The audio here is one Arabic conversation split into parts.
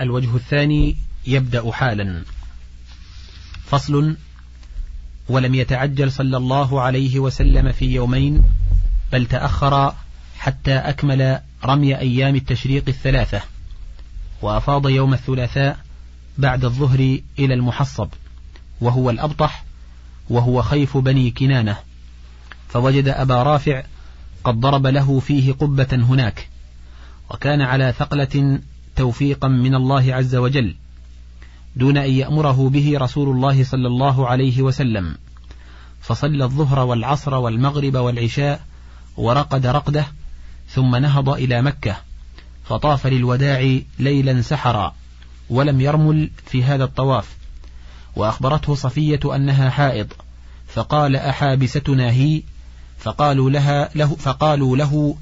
الوجه الثاني يبدأ حالا. فصل ولم يتعجل صلى الله عليه وسلم في يومين بل تأخر حتى أكمل رمي أيام التشريق الثلاثة وأفاض يوم الثلاثاء بعد الظهر إلى المحصب وهو الأبطح وهو خيف بني كنانة. فوجد أبا رافع قد ضرب له فيه قبة هناك وكان على ثقلة توفيقا من الله عز وجل دون أن يأمره به رسول الله صلى الله عليه وسلم. فصلى الظهر والعصر والمغرب والعشاء ورقد رقده ثم نهض إلى مكة فطاف للوداع ليلا سحرا ولم يرمل في هذا الطواف. وأخبرته صفية أنها حائض فقال أحابستنا هي؟ فقالوا لها له فقالوا له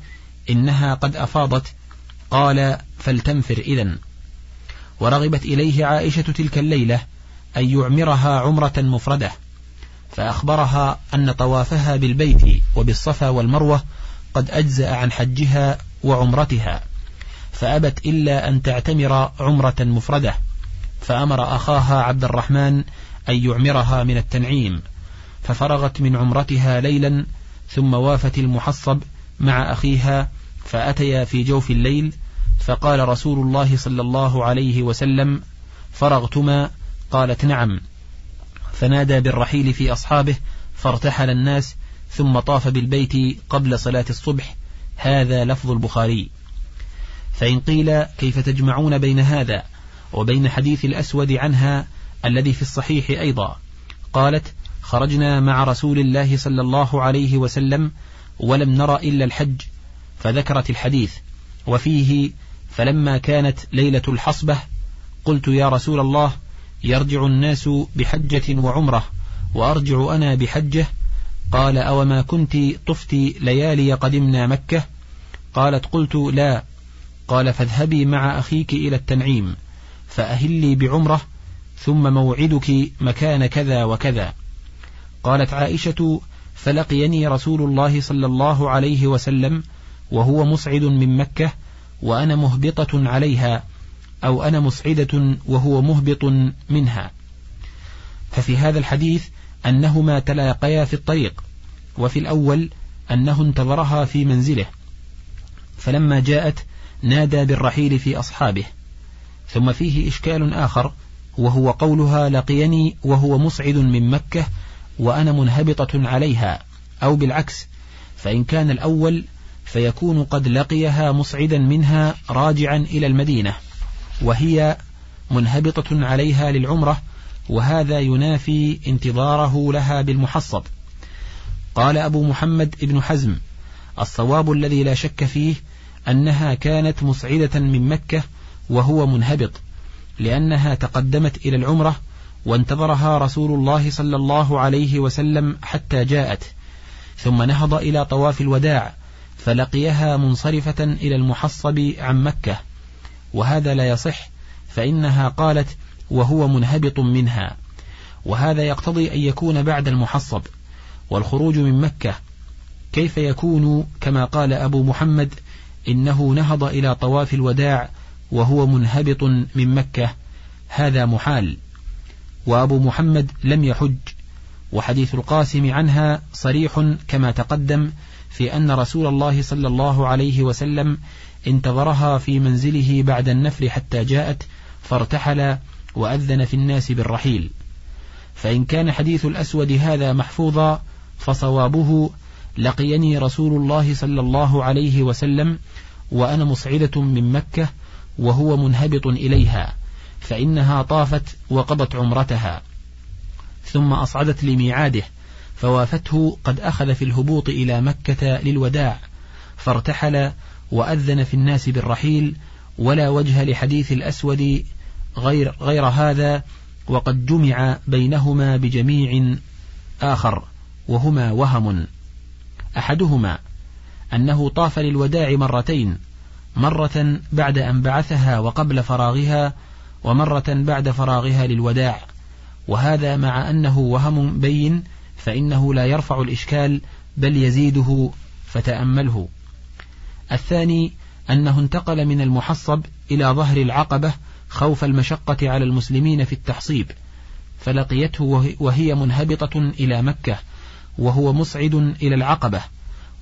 إنها قد أفاضت. قال فلتنفر إذا ورغبت إليه عائشة تلك الليلة أن يعمرها عمرة مفردة فأخبرها أن طوافها بالبيت وبالصفا والمروة قد أجزأ عن حجها وعمرتها فأبت إلا أن تعتمر عمرة مفردة فأمر أخاها عبد الرحمن أن يعمرها من التنعيم ففرغت من عمرتها ليلا ثم وافت المحصب مع أخيها فأتيا في جوف الليل فقال رسول الله صلى الله عليه وسلم فرغتما؟ قالت نعم. فنادى بالرحيل في أصحابه فارتحل الناس ثم طاف بالبيت قبل صلاة الصبح. هذا لفظ البخاري. فإن قيل كيف تجمعون بين هذا وبين حديث الأسود عنها الذي في الصحيح أيضا؟ قالت خرجنا مع رسول الله صلى الله عليه وسلم ولم نرى إلا الحج. فذكرت الحديث. وفيه فلما كانت ليلة الحصبة قلت يا رسول الله يرجع الناس بحجة وعمرة وأرجع أنا بحجة. قال أوما كنت طفت ليالي قدمنا مكة؟ قالت قلت لا. قال فاذهبي مع أخيك إلى التنعيم فأهلي بعمرة ثم موعدك مكان كذا وكذا. قالت عائشة فلقيني رسول الله صلى الله عليه وسلم وهو مسعد من مكة وأنا مهبطة عليها أو أنا مسعدة وهو مهبط منها. ففي هذا الحديث أنهما تلاقيا في الطريق وفي الأول أنه انتظرها في منزله. فلما جاءت نادى بالرحيل في أصحابه. ثم فيه إشكال آخر وهو قولها لقيني وهو مسعد من مكة وأنا منهبطة عليها أو بالعكس. فإن كان الأول فيكون قد لقيها مصعدا منها راجعا إلى المدينة وهي منهبطة عليها للعمرة وهذا ينافي انتظاره لها بالمحصب. قال أبو محمد ابن حزم الصواب الذي لا شك فيه أنها كانت مسعدة من مكة وهو منهبط لأنها تقدمت إلى العمرة وانتظرها رسول الله صلى الله عليه وسلم حتى جاءت ثم نهض إلى طواف الوداع فلقيها منصرفة إلى المحصب عن مكة وهذا لا يصح فإنها قالت وهو منهبط منها وهذا يقتضي أن يكون بعد المحصب والخروج من مكة. كيف يكون؟ كما قال أبو محمد إنه نهض إلى طواف الوداع وهو منهبط من مكة هذا محال. وأبو محمد لم يحج وحديث القاسم عنها صريح كما تقدم في أن رسول الله صلى الله عليه وسلم انتظرها في منزله بعد النفر حتى جاءت فارتحل وأذن في الناس بالرحيل. فإن كان حديث الأسود هذا محفوظا فصوابه لقيني رسول الله صلى الله عليه وسلم وأنا مصعدة من مكة وهو منهبط إليها فإنها طافت وقضت عمرتها. ثم أصعدت لميعاده فوافته قد أخذ في الهبوط إلى مكة للوداع فارتحل وأذن في الناس بالرحيل ولا وجه لحديث الأسود غير, غير هذا وقد جمع بينهما بجميع آخر وهما وهم. أحدهما أنه طاف للوداع مرتين مرة بعد أن بعثها وقبل فراغها ومرة بعد فراغها للوداع وهذا مع أنه وهم بين فإنه لا يرفع الإشكال بل يزيده فتأمله. الثاني أنه انتقل من المحصب إلى ظهر العقبة خوف المشقة على المسلمين في التحصيب فلقيته وهي منهبطة إلى مكة وهو مسعد إلى العقبة.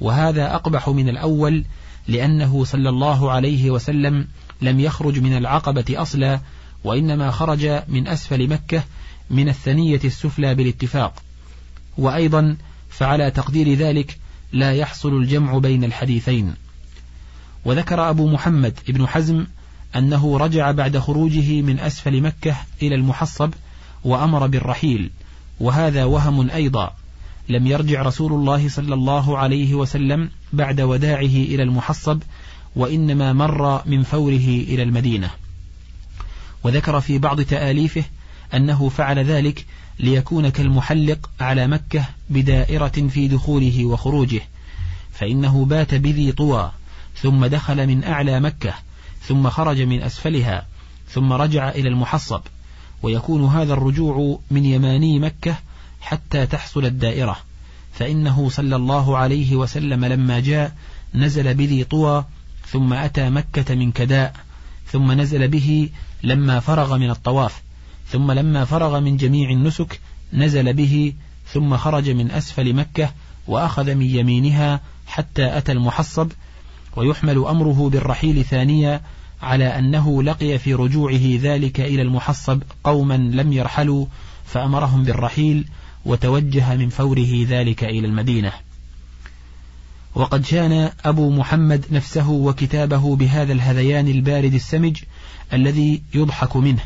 وهذا أقبح من الأول لأنه صلى الله عليه وسلم لم يخرج من العقبة أصلا وإنما خرج من أسفل مكة من الثنية السفلى بالاتفاق. وأيضا فعلى تقدير ذلك لا يحصل الجمع بين الحديثين. وذكر أبو محمد ابن حزم أنه رجع بعد خروجه من أسفل مكة إلى المحصب وأمر بالرحيل وهذا وهم أيضا. لم يرجع رسول الله صلى الله عليه وسلم بعد وداعه إلى المحصب وإنما مر من فوره إلى المدينة. وذكر في بعض تآليفه أنه فعل ذلك ليكون كالمحلق على مكة بدائرة في دخوله وخروجه فإنه بات بذي طوى ثم دخل من أعلى مكة ثم خرج من أسفلها ثم رجع إلى المحصب ويكون هذا الرجوع من يماني مكة حتى تحصل الدائرة فإنه صلى الله عليه وسلم لما جاء نزل بذي طوى ثم أتى مكة من كداء ثم نزل به لما فرغ من الطواف. ثم لما فرغ من جميع النسك نزل به ثم خرج من أسفل مكة وأخذ من يمينها حتى أتى المحصب ويحمل أمره بالرحيل ثانية على أنه لقي في رجوعه ذلك إلى المحصب قوما لم يرحلوا فأمرهم بالرحيل وتوجه من فوره ذلك إلى المدينة. وقد شان أبو محمد نفسه وكتابه بهذا الهذيان البارد السمج الذي يضحك منه.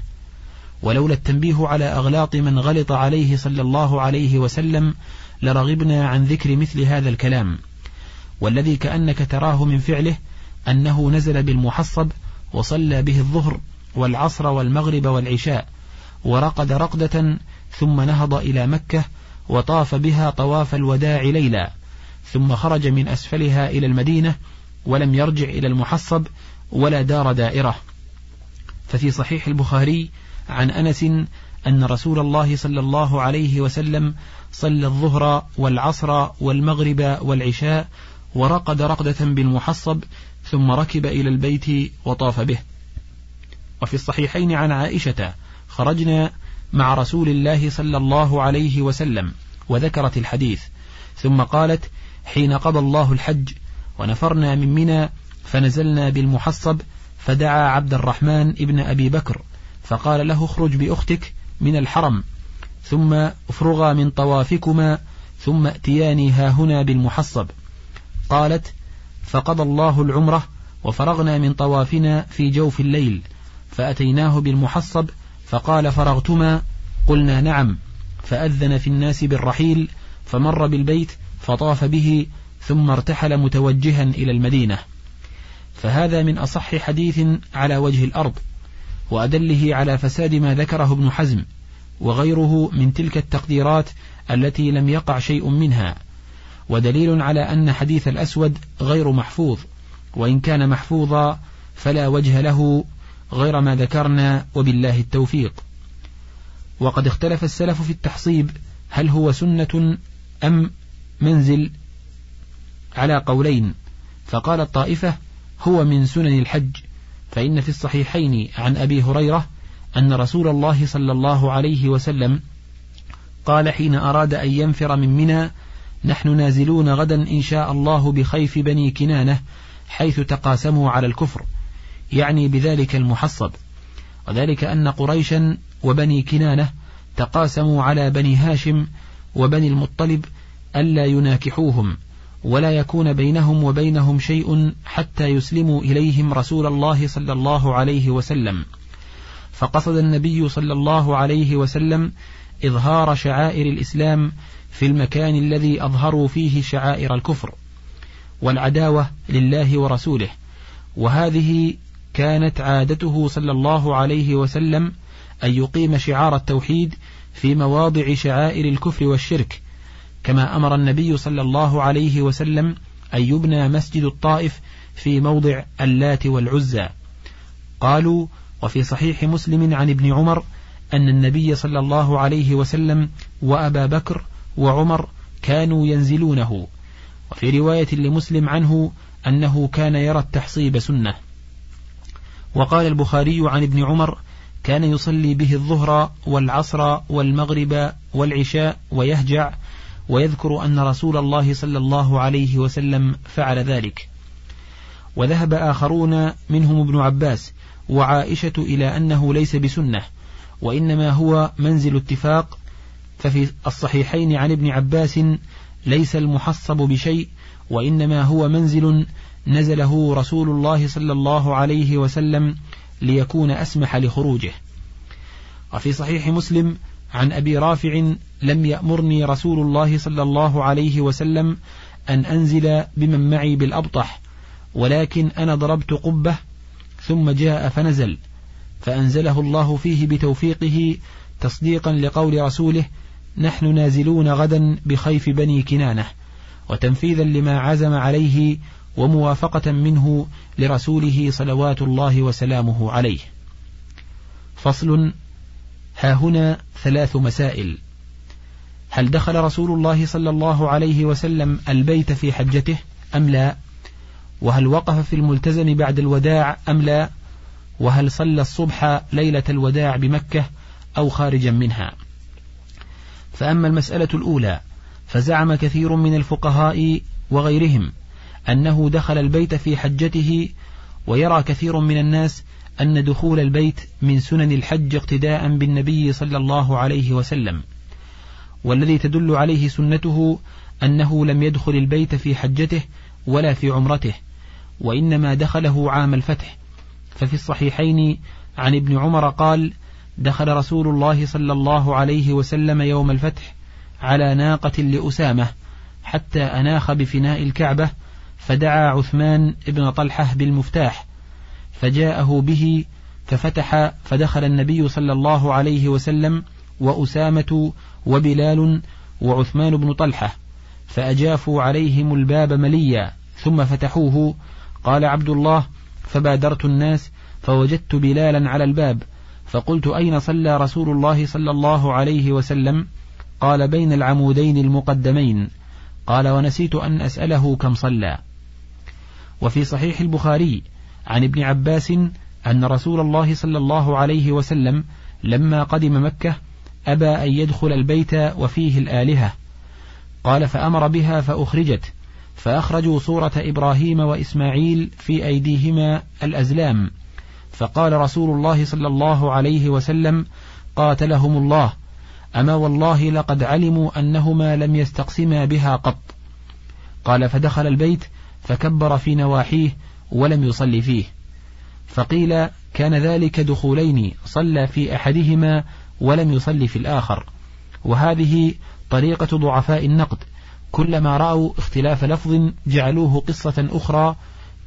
ولولا التنبيه على أغلاط من غلط عليه صلى الله عليه وسلم لرغبنا عن ذكر مثل هذا الكلام. والذي كأنك تراه من فعله أنه نزل بالمحصب وصلى به الظهر والعصر والمغرب والعشاء ورقد رقدة ثم نهض إلى مكة وطاف بها طواف الوداع ليلا ثم خرج من أسفلها إلى المدينة ولم يرجع إلى المحصب ولا دار دائرة. ففي صحيح البخاري عن أنس أن رسول الله صلى الله عليه وسلم صلى الظهر والعصر والمغرب والعشاء ورقد رقدة بالمحصب ثم ركب إلى البيت وطاف به. وفي الصحيحين عن عائشة خرجنا مع رسول الله صلى الله عليه وسلم وذكرت الحديث ثم قالت حين قضى الله الحج ونفرنا من منى فنزلنا بالمحصب فدعا عبد الرحمن ابن أبي بكر فقال له اخرج بأختك من الحرم ثم افرغا من طوافكما ثم ائتياني ها هنا بالمحصب. قالت فقضى الله العمرة وفرغنا من طوافنا في جوف الليل فأتيناه بالمحصب فقال فرغتما؟ قلنا نعم. فأذن في الناس بالرحيل فمر بالبيت فطاف به ثم ارتحل متوجها إلى المدينة. فهذا من أصح حديث على وجه الأرض. وأدله على فساد ما ذكره ابن حزم وغيره من تلك التقديرات التي لم يقع شيء منها. ودليل على أن حديث الأسود غير محفوظ وإن كان محفوظا فلا وجه له غير ما ذكرنا وبالله التوفيق. وقد اختلف السلف في التحصيب هل هو سنة أم منزل على قولين. فقال الطائفة هو من سنن الحج. فإن في الصحيحين عن أبي هريرة أن رسول الله صلى الله عليه وسلم قال حين أراد أن ينفر من منى نحن نازلون غدا إن شاء الله بخيف بني كنانة حيث تقاسموا على الكفر. يعني بذلك المحصب. وذلك أن قريشا وبني كنانة تقاسموا على بني هاشم وبني المطلب ألا يناكحوهم. ولا يكون بينهم وبينهم شيء حتى يسلموا إليهم رسول الله صلى الله عليه وسلم. فقصد النبي صلى الله عليه وسلم إظهار شعائر الإسلام في المكان الذي أظهروا فيه شعائر الكفر والعداوة لله ورسوله. وهذه كانت عادته صلى الله عليه وسلم أن يقيم شعار التوحيد في مواضع شعائر الكفر والشرك كما أمر النبي صلى الله عليه وسلم أن يبنى مسجد الطائف في موضع اللات والعزى. قالوا وفي صحيح مسلم عن ابن عمر أن النبي صلى الله عليه وسلم وأبا بكر وعمر كانوا ينزلونه. وفي رواية لمسلم عنه أنه كان يرى التحصيب سنة. وقال البخاري عن ابن عمر كان يصلي به الظهر والعصر والمغرب والعشاء ويهجع ويذكر أن رسول الله صلى الله عليه وسلم فعل ذلك. وذهب آخرون منهم ابن عباس وعائشة إلى أنه ليس بسنة وإنما هو منزل اتفاق ففي الصحيحين عن ابن عباس ليس المحصب بشيء وإنما هو منزل نزله رسول الله صلى الله عليه وسلم ليكون أسمح لخروجه. وفي صحيح مسلم عن أبي رافع لم يأمرني رسول الله صلى الله عليه وسلم أن أنزل بمن معي بالأبطح ولكن أنا ضربت قبة ثم جاء فنزل فأنزله الله فيه بتوفيقه تصديقا لقول رسوله نحن نازلون غدا بخيف بني كنانة وتنفيذا لما عزم عليه وموافقة منه لرسوله صلوات الله وسلامه عليه. فصل ها هنا ثلاث مسائل. هل دخل رسول الله صلى الله عليه وسلم البيت في حجته أم لا؟ وهل وقف في الملتزم بعد الوداع أم لا؟ وهل صلى الصبح ليلة الوداع بمكة أو خارجا منها؟ فأما المسألة الأولى فزعم كثير من الفقهاء وغيرهم أنه دخل البيت في حجته ويرى كثير من الناس أن دخول البيت من سنن الحج اقتداء بالنبي صلى الله عليه وسلم والذي تدل عليه سنته أنه لم يدخل البيت في حجته ولا في عمرته وإنما دخله عام الفتح. ففي الصحيحين عن ابن عمر قال دخل رسول الله صلى الله عليه وسلم يوم الفتح على ناقة لأسامة حتى أناخ بفناء الكعبة فدعا عثمان بن طلحة بالمفتاح فجاءه به ففتح فدخل النبي صلى الله عليه وسلم وأسامة وبلال وعثمان بن طلحة فأجافوا عليهم الباب مليا ثم فتحوه قال عبد الله فبادرت الناس فوجدت بلالا على الباب فقلت أين صلى رسول الله صلى الله عليه وسلم؟ قال بين العمودين المقدمين. قال ونسيت أن أسأله كم صلى. وفي صحيح البخاري عن ابن عباس أن رسول الله صلى الله عليه وسلم لما قدم مكة أبى أن يدخل البيت وفيه الآلهة. قال فأمر بها فأخرجت. فأخرجوا صورة إبراهيم وإسماعيل في أيديهما الأزلام. فقال رسول الله صلى الله عليه وسلم قاتلهم الله. أما والله لقد علموا أنهما لم يستقسما بها قط. قال فدخل البيت فكبر في نواحيه ولم يصلي فيه. فقيل كان ذلك دخولين صلى في أحدهما ولم يصلي في الآخر. وهذه طريقة ضعفاء النقد. كلما رأوا اختلاف لفظ جعلوه قصة أخرى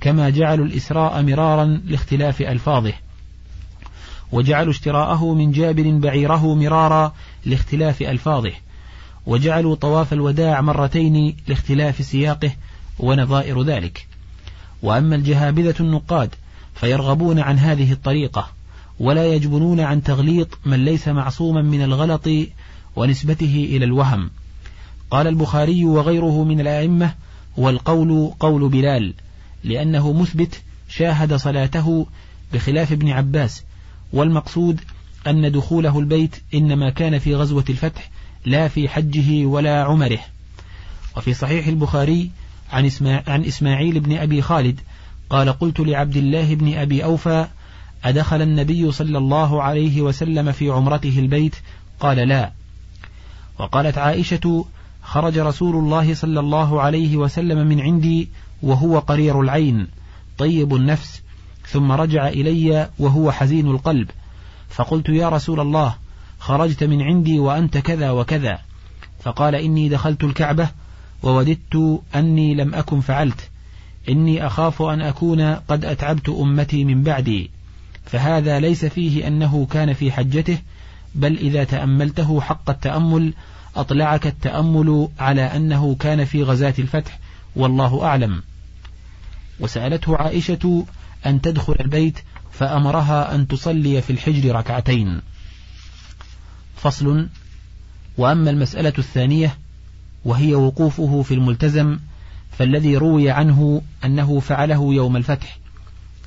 كما جعلوا الإسراء مرارا لاختلاف ألفاظه. وجعلوا اشتراءه من جابر بعيره مرارا لاختلاف ألفاظه. وجعلوا طواف الوداع مرتين لاختلاف سياقه ونظائر ذلك. وأما الجهابذة النقاد فيرغبون عن هذه الطريقة ولا يجبنون عن تغليط من ليس معصوما من الغلط ونسبته إلى الوهم. قال البخاري وغيره من الأئمة والقول قول بلال لأنه مثبت شاهد صلاته بخلاف ابن عباس والمقصود أن دخوله البيت إنما كان في غزوة الفتح لا في حجه ولا عمره. وفي صحيح البخاري عن, إسماع عن إسماعيل بن أبي خالد قال قلت لعبد الله بن أبي أوفى أدخل النبي صلى الله عليه وسلم في عمرته البيت؟ قال لا. وقالت عائشة خرج رسول الله صلى الله عليه وسلم من عندي وهو قرير العين طيب النفس ثم رجع إلي وهو حزين القلب. فقلت يا رسول الله خرجت من عندي وأنت كذا وكذا. فقال إني دخلت الكعبة ووددت أني لم أكن فعلت. إني أخاف أن أكون قد أتعبت أمتي من بعدي. فهذا ليس فيه أنه كان في حجته بل إذا تأملته حق التأمل أطلعك التأمل على أنه كان في غزاة الفتح والله أعلم. وسألته عائشة أن تدخل البيت فأمرها أن تصلي في الحجر ركعتين. فصل. وأما المسألة الثانية وهي وقوفه في الملتزم فالذي روي عنه أنه فعله يوم الفتح.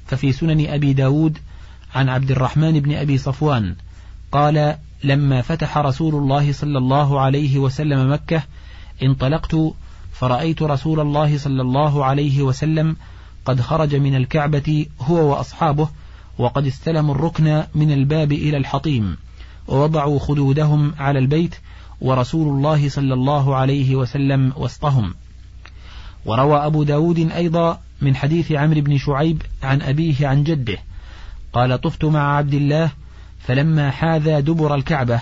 ففي سنن أبي داود عن عبد الرحمن بن أبي صفوان قال لما فتح رسول الله صلى الله عليه وسلم مكة انطلقت فرأيت رسول الله صلى الله عليه وسلم قد خرج من الكعبة هو وأصحابه وقد استلموا الركن من الباب إلى الحطيم ووضعوا خدودهم على البيت ورسول الله صلى الله عليه وسلم وسطهم. وروى أبو داود أيضا من حديث عمرو بن شعيب عن أبيه عن جده قال طفت مع عبد الله فلما حاذى دبر الكعبة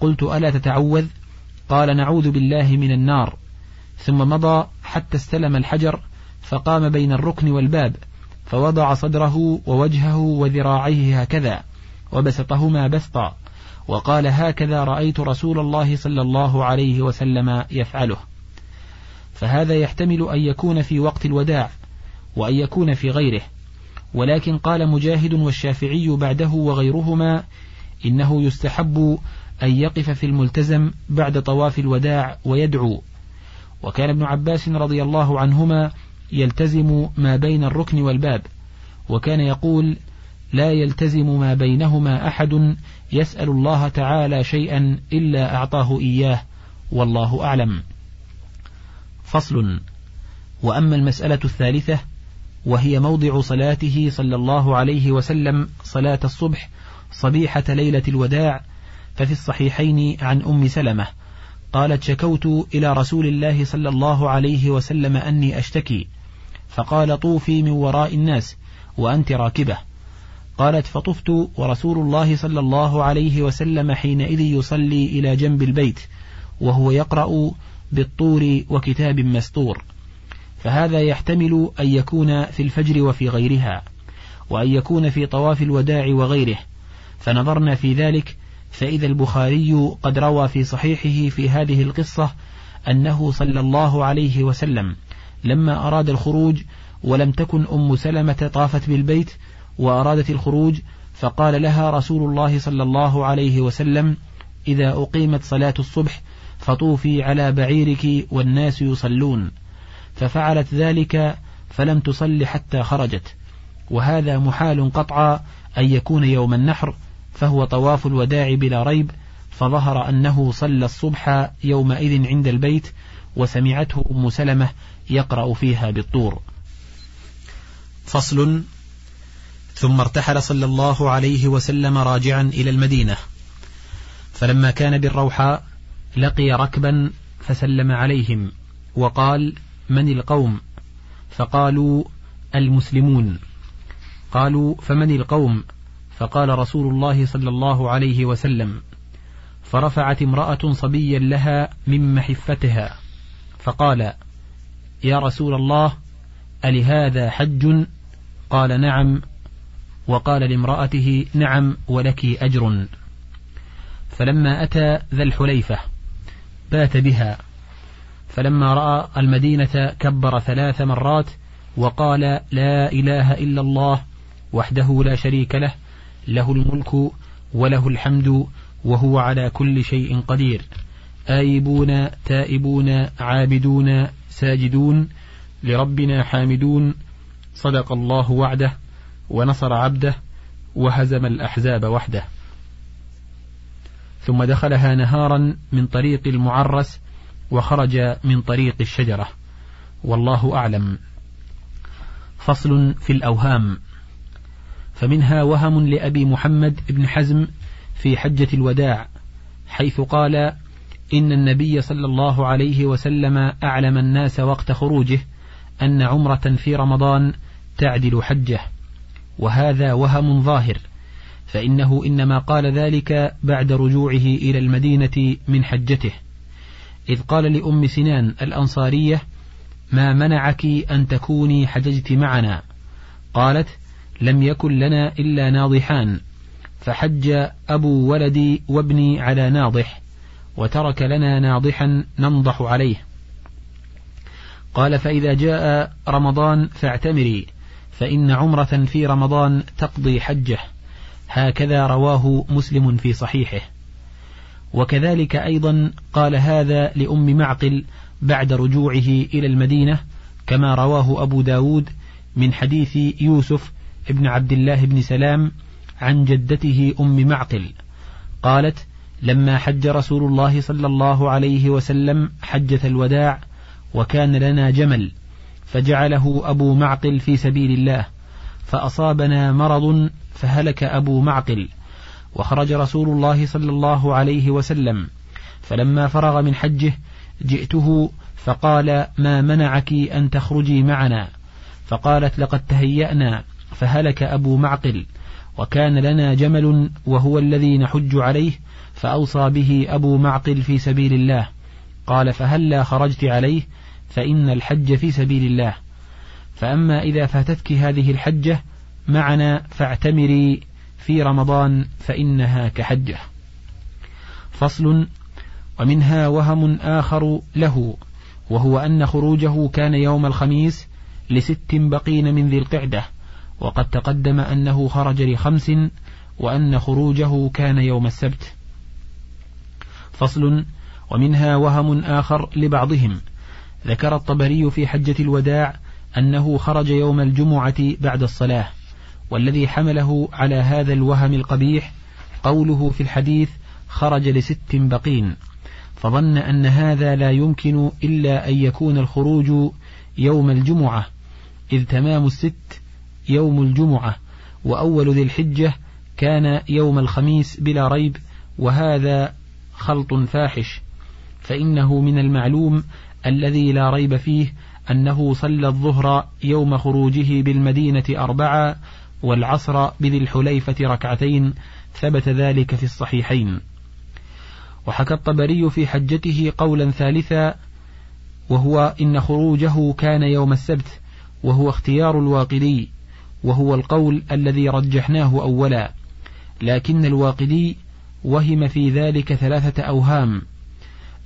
قلت ألا تتعوذ؟ قال نعوذ بالله من النار. ثم مضى حتى استلم الحجر فقام بين الركن والباب فوضع صدره ووجهه وذراعيه هكذا وبسطهما بسطا. وقال هكذا رأيت رسول الله صلى الله عليه وسلم يفعله. فهذا يحتمل أن يكون في وقت الوداع وأن يكون في غيره. ولكن قال مجاهد والشافعي بعده وغيرهما إنه يستحب أن يقف في الملتزم بعد طواف الوداع ويدعو. وكان ابن عباس رضي الله عنهما يلتزم ما بين الركن والباب. وكان يقول لا يلتزم ما بينهما أحد يسأل الله تعالى شيئا إلا أعطاه إياه والله أعلم. فصل. وأما المسألة الثالثة وهي موضع صلاته صلى الله عليه وسلم صلاة الصبح صبيحة ليلة الوداع ففي الصحيحين عن أم سلمة قالت شكوت إلى رسول الله صلى الله عليه وسلم أني أشتكي فقال طوفي من وراء الناس وأنت راكبة قالت فطفت ورسول الله صلى الله عليه وسلم حينئذ يصلي إلى جنب البيت وهو يقرأ بالطور وكتاب مستور فهذا يحتمل أن يكون في الفجر وفي غيرها وأن يكون في طواف الوداع وغيره فنظرنا في ذلك فإذا البخاري قد روى في صحيحه في هذه القصة أنه صلى الله عليه وسلم لما أراد الخروج ولم تكن أم سلمة طافت بالبيت وأرادت الخروج فقال لها رسول الله صلى الله عليه وسلم إذا أقيمت صلاة الصبح فطوفي على بعيرك والناس يصلون. ففعلت ذلك فلم تصل حتى خرجت. وهذا محال قطعا أن يكون يوم النحر فهو طواف الوداع بلا ريب فظهر أنه صلى الصبح يومئذ عند البيت وسمعته أم سلمة يقرأ فيها بالطور. فصل ثم ارتحل صلى الله عليه وسلم راجعا إلى المدينة. فلما كان بالروحاء لقي ركبا فسلم عليهم وقال من القوم؟ فقالوا المسلمون. قالوا فمن القوم؟ فقال رسول الله صلى الله عليه وسلم. فرفعت امرأة صبيا لها من محفتها. فقال يا رسول الله ألهذا حج؟ قال نعم وقال لامرأته نعم ولك أجر. فلما أتى ذا الحليفة بات بها. فلما رأى المدينة كبر ثلاث مرات وقال لا إله إلا الله وحده لا شريك له له الملك وله الحمد وهو على كل شيء قدير. آيبون تائبون عابدون ساجدون لربنا حامدون صدق الله وعده. ونصر عبده وهزم الأحزاب وحده. ثم دخلها نهارا من طريق المعرس وخرج من طريق الشجرة. والله أعلم. فصل في الأوهام. فمنها وهم لأبي محمد بن حزم في حجة الوداع حيث قال إن النبي صلى الله عليه وسلم أعلم الناس وقت خروجه أن عمرة في رمضان تعدل حجه. وهذا وهم ظاهر فإنه إنما قال ذلك بعد رجوعه إلى المدينة من حجته. إذ قال لأم سنان الأنصارية ما منعك أن تكوني حججت معنا؟ قالت لم يكن لنا إلا ناضحان فحج أبو ولدي وابني على ناضح وترك لنا ناضحا ننضح عليه. قال فإذا جاء رمضان فاعتمري فإن عمرة في رمضان تقضي حجه. هكذا رواه مسلم في صحيحه. وكذلك أيضا قال هذا لأم معقل بعد رجوعه إلى المدينة كما رواه أبو داود من حديث يوسف ابن عبد الله بن سلام عن جدته أم معقل. قالت لما حج رسول الله صلى الله عليه وسلم حجة الوداع وكان لنا جمل فجعله أبو معقل في سبيل الله فأصابنا مرض فهلك أبو معقل وخرج رسول الله صلى الله عليه وسلم فلما فرغ من حجه جئته فقال ما منعك أن تخرجي معنا؟ فقالت لقد تهيأنا فهلك أبو معقل وكان لنا جمل وهو الذي نحج عليه فأوصى به أبو معقل في سبيل الله قال فهلا خرجت عليه فإن الحج في سبيل الله. فأما إذا فاتتك هذه الحجة معنا فاعتمري في رمضان فإنها كحجة. فصل ومنها وهم آخر له وهو أن خروجه كان يوم الخميس لست بقين من ذي القعدة وقد تقدم أنه خرج لخمس وأن خروجه كان يوم السبت. فصل ومنها وهم آخر لبعضهم ذكر الطبري في حجة الوداع أنه خرج يوم الجمعة بعد الصلاة والذي حمله على هذا الوهم القبيح قوله في الحديث خرج لست بقين فظن أن هذا لا يمكن إلا أن يكون الخروج يوم الجمعة إذ تمام الست يوم الجمعة وأول ذي الحجة كان يوم الخميس بلا ريب وهذا خلط فاحش فإنه من المعلوم الذي لا ريب فيه أنه صلى الظهر يوم خروجه بالمدينة أربعة والعصر بذي الحليفة ركعتين ثبت ذلك في الصحيحين. وحكى الطبري في حجته قولا ثالثا وهو إن خروجه كان يوم السبت وهو اختيار الواقدي وهو القول الذي رجحناه أولا. لكن الواقدي وهم في ذلك ثلاثة أوهام.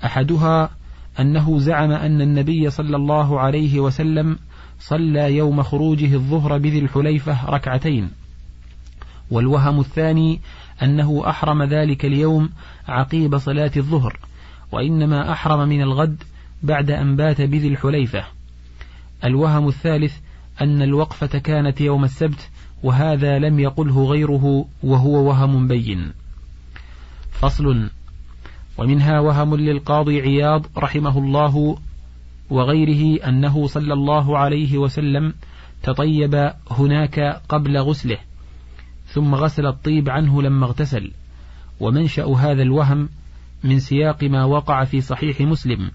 أحدها أنه زعم أن النبي صلى الله عليه وسلم صلى يوم خروجه الظهر بذي الحليفة ركعتين. والوهم الثاني أنه أحرم ذلك اليوم عقيب صلاة الظهر وإنما أحرم من الغد بعد أن بات بذي الحليفة. الوهم الثالث أن الوقفة كانت يوم السبت وهذا لم يقله غيره وهو وهم بين. فصل ومنها وهم للقاضي عياض رحمه الله وغيره أنه صلى الله عليه وسلم تطيب هناك قبل غسله ثم غسل الطيب عنه لما اغتسل. ومنشأ هذا الوهم من سياق ما وقع في صحيح مسلم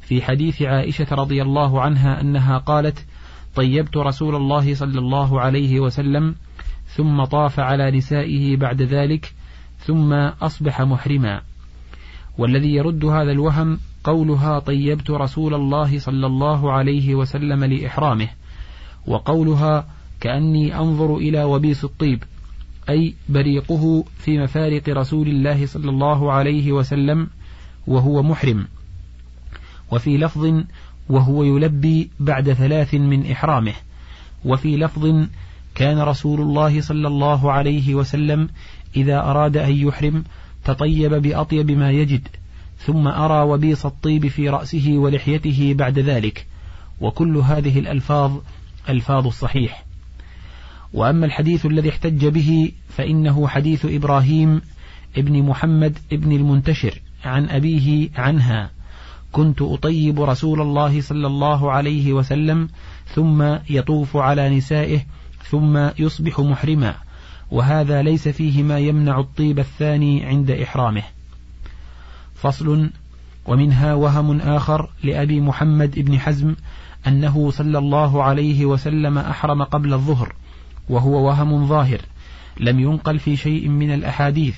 في حديث عائشة رضي الله عنها أنها قالت طيبت رسول الله صلى الله عليه وسلم ثم طاف على نسائه بعد ذلك ثم أصبح محرما. والذي يرد هذا الوهم قولها طيبت رسول الله صلى الله عليه وسلم لإحرامه وقولها كأني أنظر إلى وبيس الطيب أي بريقه في مفارق رسول الله صلى الله عليه وسلم وهو محرم وفي لفظ وهو يلبي بعد ثلاث من إحرامه وفي لفظ كان رسول الله صلى الله عليه وسلم إذا أراد أن يحرم تطيب بأطيب ما يجد ثم أرى وبيص الطيب في رأسه ولحيته بعد ذلك. وكل هذه الألفاظ ألفاظ الصحيح. وأما الحديث الذي احتج به فإنه حديث إبراهيم ابن محمد ابن المنتشر عن أبيه عنها. كنت أطيب رسول الله صلى الله عليه وسلم ثم يطوف على نسائه ثم يصبح محرما. وهذا ليس فيه ما يمنع الطيب الثاني عند إحرامه. فصل ومنها وهم آخر لأبي محمد بن حزم أنه صلى الله عليه وسلم أحرم قبل الظهر وهو وهم ظاهر لم ينقل في شيء من الأحاديث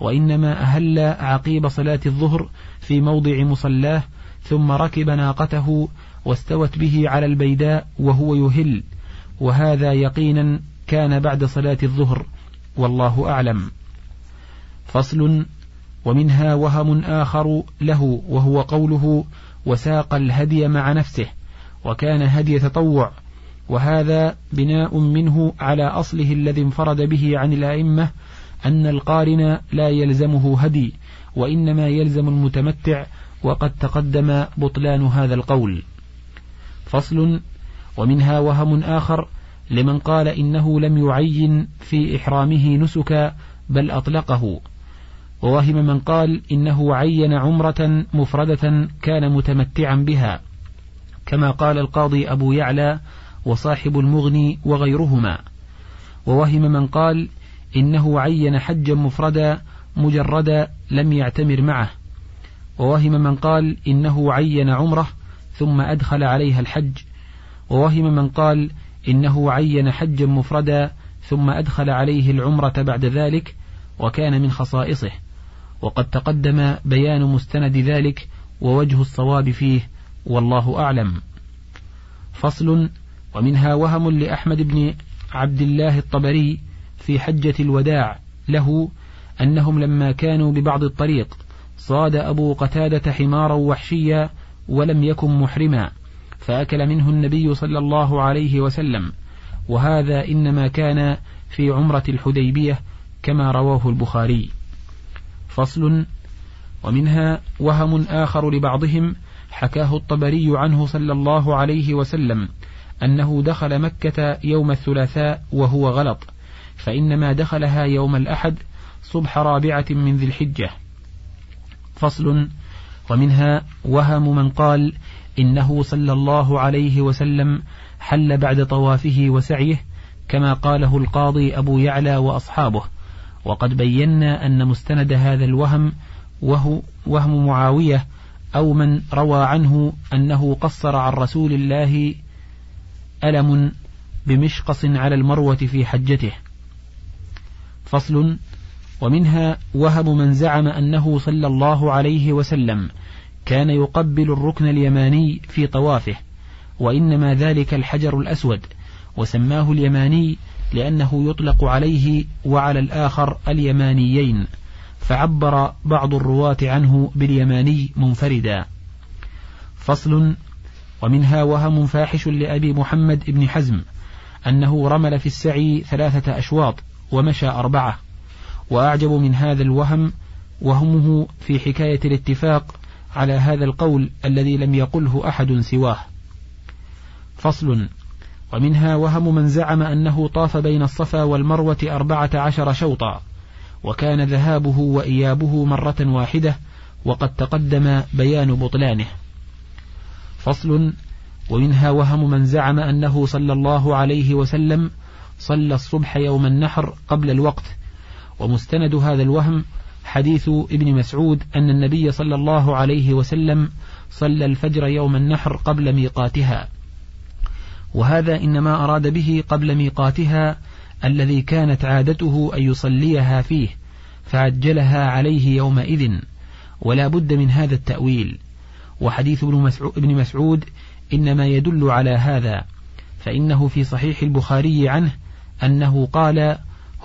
وإنما أهل عقيب صلاة الظهر في موضع مصلاه ثم ركب ناقته واستوت به على البيداء وهو يهل وهذا يقينا كان بعد صلاة الظهر والله أعلم. فصل ومنها وهم آخر له وهو قوله وساق الهدي مع نفسه وكان هدي تطوع وهذا بناء منه على أصله الذي انفرد به عن الأئمة أن القارن لا يلزمه هدي وإنما يلزم المتمتع وقد تقدم بطلان هذا القول. فصل ومنها وهم آخر لمن قال إنه لم يعين في إحرامه نسكا بل أطلقه. ووهم من قال إنه عين عمرة مفردة كان متمتعا بها. كما قال القاضي أبو يعلى وصاحب المغني وغيرهما. ووهم من قال إنه عين حجا مفردا مجردا لم يعتمر معه. ووهم من قال إنه عين عمرة ثم أدخل عليها الحج. ووهم من قال إنه عين حجا مفردا ثم أدخل عليه العمرة بعد ذلك وكان من خصائصه. وقد تقدم بيان مستند ذلك ووجه الصواب فيه والله أعلم. فصل ومنها وهم لأحمد بن عبد الله الطبري في حجة الوداع له أنهم لما كانوا ببعض الطريق صاد أبو قتادة حمارا وحشيا ولم يكن محرما. فأكل منه النبي صلى الله عليه وسلم. وهذا إنما كان في عمرة الحديبية كما رواه البخاري. فصل ومنها وهم آخر لبعضهم حكاه الطبري عنه صلى الله عليه وسلم أنه دخل مكة يوم الثلاثاء وهو غلط فإنما دخلها يوم الأحد صبح رابعة من ذي الحجة. فصل ومنها وهم من قال إنه صلى الله عليه وسلم حل بعد طوافه وسعيه كما قاله القاضي أبو يعلى وأصحابه. وقد بينا أن مستند هذا الوهم وهو وهم معاوية أو من روى عنه أنه قصر عن رسول الله ألم بمشقص على المروة في حجته. فصل ومنها وهم من زعم أنه صلى الله عليه وسلم كان يقبل الركن اليماني في طوافه وإنما ذلك الحجر الأسود وسماه اليماني لأنه يطلق عليه وعلى الآخر اليمانيين فعبر بعض الرواة عنه باليماني منفردا. فصل ومنها وهم فاحش لأبي محمد بن حزم أنه رمل في السعي ثلاثة أشواط ومشى أربعة وأعجب من هذا الوهم وهمه في حكاية الاتفاق على هذا القول الذي لم يقله أحد سواه. فصل ومنها وهم من زعم أنه طاف بين الصفا والمروة أربعة عشر شوطا وكان ذهابه وإيابه مرة واحدة وقد تقدم بيان بطلانه. فصل ومنها وهم من زعم أنه صلى الله عليه وسلم صلى الصبح يوم النحر قبل الوقت ومستند هذا الوهم حديث ابن مسعود أن النبي صلى الله عليه وسلم صلى الفجر يوم النحر قبل ميقاتها. وهذا إنما أراد به قبل ميقاتها الذي كانت عادته أن يصليها فيه فعجلها عليه يومئذ ولا بد من هذا التأويل. وحديث ابن مسعود إنما يدل على هذا فإنه في صحيح البخاري عنه أنه قال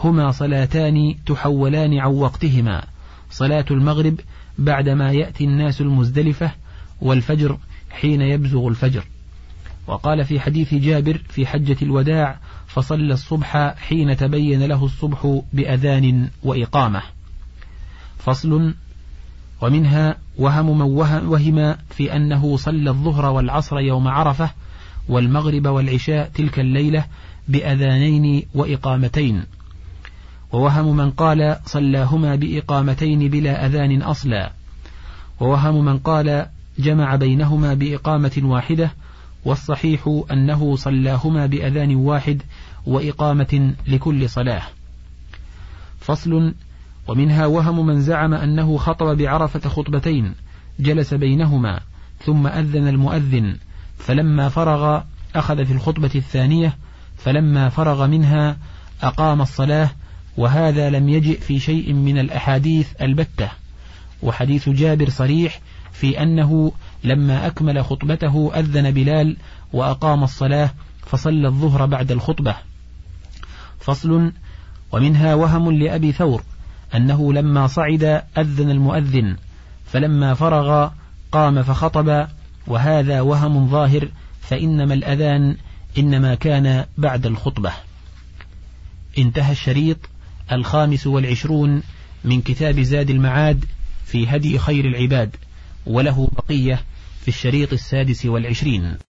هما صلاتان تحولان عن وقتهما. صلاة المغرب بعدما يأتي الناس المزدلفة والفجر حين يبزغ الفجر. وقال في حديث جابر في حجة الوداع فصلى الصبح حين تبين له الصبح بأذان وإقامة. فصل ومنها وهم من وهم في أنه صلى الظهر والعصر يوم عرفة والمغرب والعشاء تلك الليلة بأذانين وإقامتين. ووهم من قال صلاهما بإقامتين بلا أذان أصلا. ووهم من قال جمع بينهما بإقامة واحدة والصحيح أنه صلاهما بأذان واحد وإقامة لكل صلاة. فصل ومنها وهم من زعم أنه خطب بعرفة خطبتين جلس بينهما ثم أذن المؤذن فلما فرغ أخذ في الخطبة الثانية فلما فرغ منها أقام الصلاة وهذا لم يجئ في شيء من الأحاديث البتة. وحديث جابر صريح في أنه لما أكمل خطبته أذن بلال وأقام الصلاة فصلى الظهر بعد الخطبة. فصل ومنها وهم لأبي ثور أنه لما صعد أذن المؤذن فلما فرغ قام فخطب وهذا وهم ظاهر فإنما الأذان إنما كان بعد الخطبة. انتهى الشريط. الخامس والعشرون من كتاب زاد المعاد في هدي خير العباد وله بقية في الشريط السادس والعشرين.